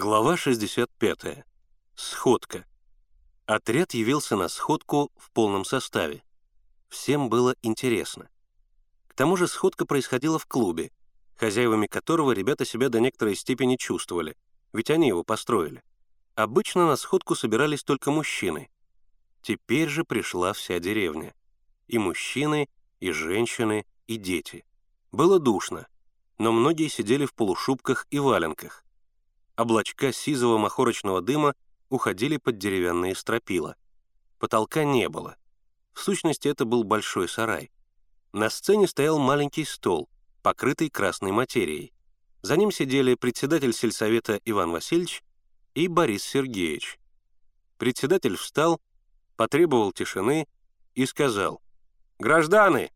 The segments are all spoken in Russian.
Глава 65. Сходка. Отряд явился на сходку в полном составе. Всем было интересно. К тому же сходка происходила в клубе, хозяевами которого ребята себя до некоторой степени чувствовали, ведь они его построили. Обычно на сходку собирались только мужчины. Теперь же пришла вся деревня. И мужчины, и женщины, и дети. Было душно, но многие сидели в полушубках и валенках. Облачка сизого махорочного дыма уходили под деревянные стропила. Потолка не было. В сущности, это был большой сарай. На сцене стоял маленький стол, покрытый красной материей. За ним сидели председатель сельсовета Иван Васильевич и Борис Сергеевич. Председатель встал, потребовал тишины и сказал «Гражданы!»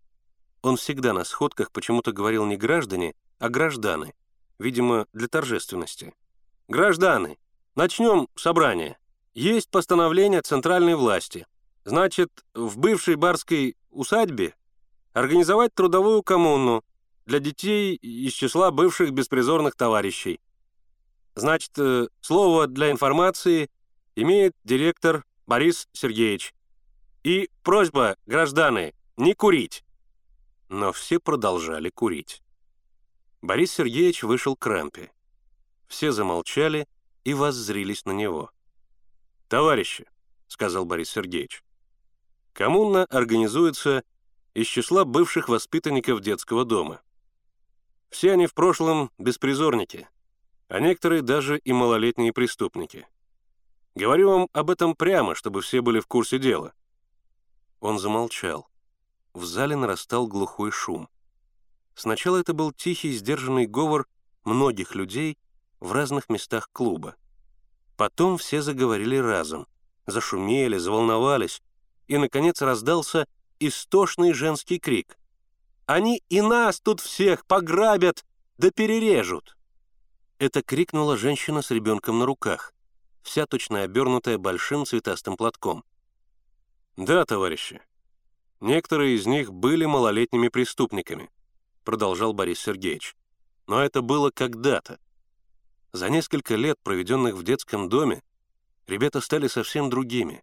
Он всегда на сходках почему-то говорил не «граждане», а «гражданы», видимо, для торжественности. «Гражданы, начнем собрание. Есть постановление центральной власти. Значит, в бывшей барской усадьбе организовать трудовую коммуну для детей из числа бывших беспризорных товарищей. Значит, э, слово для информации имеет директор Борис Сергеевич. И просьба, гражданы, не курить. Но все продолжали курить. Борис Сергеевич вышел к рампе. Все замолчали и воззрились на него. «Товарищи», — сказал Борис Сергеевич, — «коммуна организуется из числа бывших воспитанников детского дома. Все они в прошлом беспризорники, а некоторые даже и малолетние преступники. Говорю вам об этом прямо, чтобы все были в курсе дела». Он замолчал. В зале нарастал глухой шум. Сначала это был тихий, сдержанный говор многих людей в разных местах клуба. Потом все заговорили разом, зашумели, заволновались, и, наконец, раздался истошный женский крик. «Они и нас тут всех пограбят, да перережут!» Это крикнула женщина с ребенком на руках, вся точно обернутая большим цветастым платком. «Да, товарищи, некоторые из них были малолетними преступниками», продолжал Борис Сергеевич. «Но это было когда-то. За несколько лет, проведенных в детском доме, ребята стали совсем другими.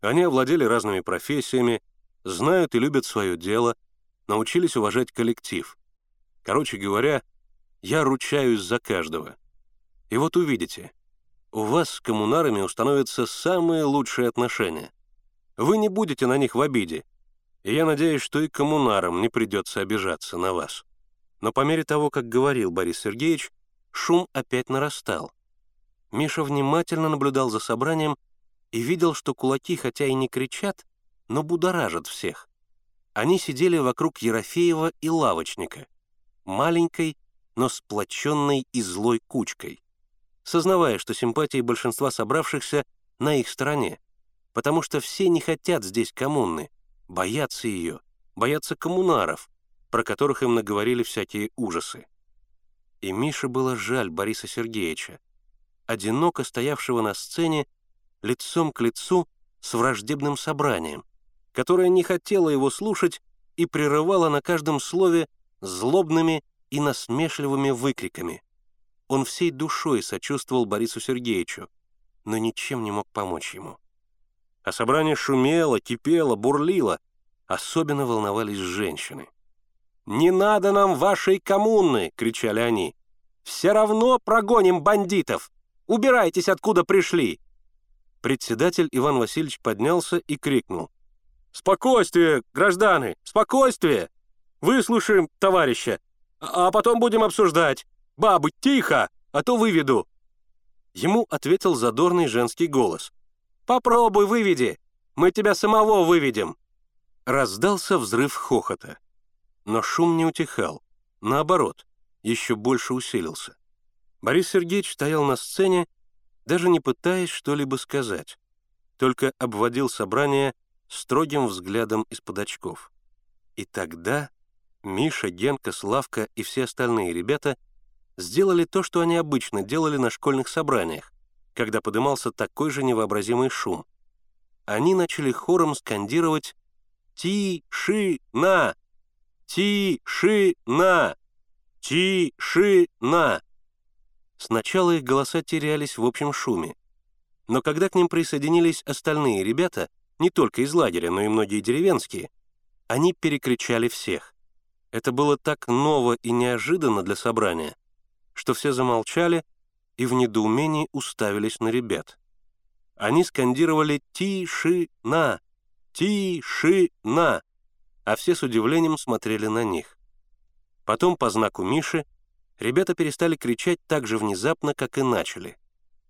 Они овладели разными профессиями, знают и любят свое дело, научились уважать коллектив. Короче говоря, я ручаюсь за каждого. И вот увидите, у вас с коммунарами установятся самые лучшие отношения. Вы не будете на них в обиде, и я надеюсь, что и коммунарам не придется обижаться на вас. Но по мере того, как говорил Борис Сергеевич, шум опять нарастал. Миша внимательно наблюдал за собранием и видел, что кулаки хотя и не кричат, но будоражат всех. Они сидели вокруг Ерофеева и лавочника, маленькой, но сплоченной и злой кучкой, сознавая, что симпатии большинства собравшихся на их стороне, потому что все не хотят здесь коммуны, боятся ее, боятся коммунаров, про которых им наговорили всякие ужасы. И Мише было жаль Бориса Сергеевича, одиноко стоявшего на сцене лицом к лицу с враждебным собранием, которое не хотело его слушать и прерывало на каждом слове злобными и насмешливыми выкриками. Он всей душой сочувствовал Борису Сергеевичу, но ничем не мог помочь ему. А собрание шумело, кипело, бурлило. Особенно волновались женщины. «Не надо нам вашей коммуны!» — кричали они. «Все равно прогоним бандитов! Убирайтесь, откуда пришли!» Председатель Иван Васильевич поднялся и крикнул. «Спокойствие, граждане, спокойствие! Выслушаем товарища, а потом будем обсуждать. Бабы, тихо, а то выведу!» Ему ответил задорный женский голос. «Попробуй выведи, мы тебя самого выведем!» Раздался взрыв хохота. Но шум не утихал. Наоборот, еще больше усилился. Борис Сергеевич стоял на сцене, даже не пытаясь что-либо сказать, только обводил собрание строгим взглядом из-под очков. И тогда Миша, Генка, Славка и все остальные ребята сделали то, что они обычно делали на школьных собраниях, когда подымался такой же невообразимый шум. Они начали хором скандировать «Ти-ши-на! Ти-ши-на! Ти-ши-на!» Сначала их голоса терялись в общем шуме. Но когда к ним присоединились остальные ребята, не только из лагеря, но и многие деревенские, они перекричали всех. Это было так ново и неожиданно для собрания, что все замолчали и в недоумении уставились на ребят. Они скандировали «Тишина! Тишина!», а все с удивлением смотрели на них. Потом, по знаку Миши, ребята перестали кричать так же внезапно, как и начали.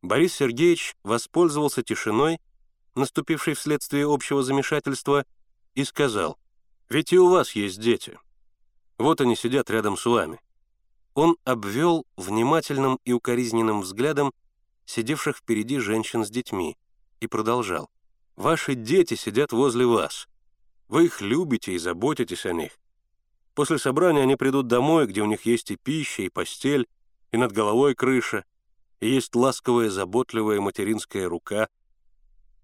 Борис Сергеевич воспользовался тишиной, наступившей вследствие общего замешательства, и сказал, «Ведь и у вас есть дети. Вот они сидят рядом с вами». Он обвел внимательным и укоризненным взглядом сидевших впереди женщин с детьми, и продолжал. «Ваши дети сидят возле вас. Вы их любите и заботитесь о них. После собрания они придут домой, где у них есть и пища, и постель, и над головой крыша, и есть ласковая, заботливая материнская рука.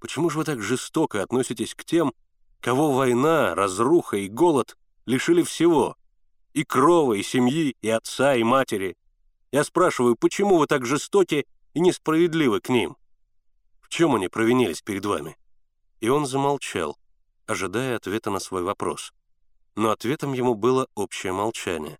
Почему же вы так жестоко относитесь к тем, кого война, разруха и голод лишили всего? И крова, и семьи, и отца, и матери. Я спрашиваю, почему вы так жестоки и несправедливы к ним? В чем они провинились перед вами?» И он замолчал, ожидая ответа на свой вопрос но ответом ему было общее молчание.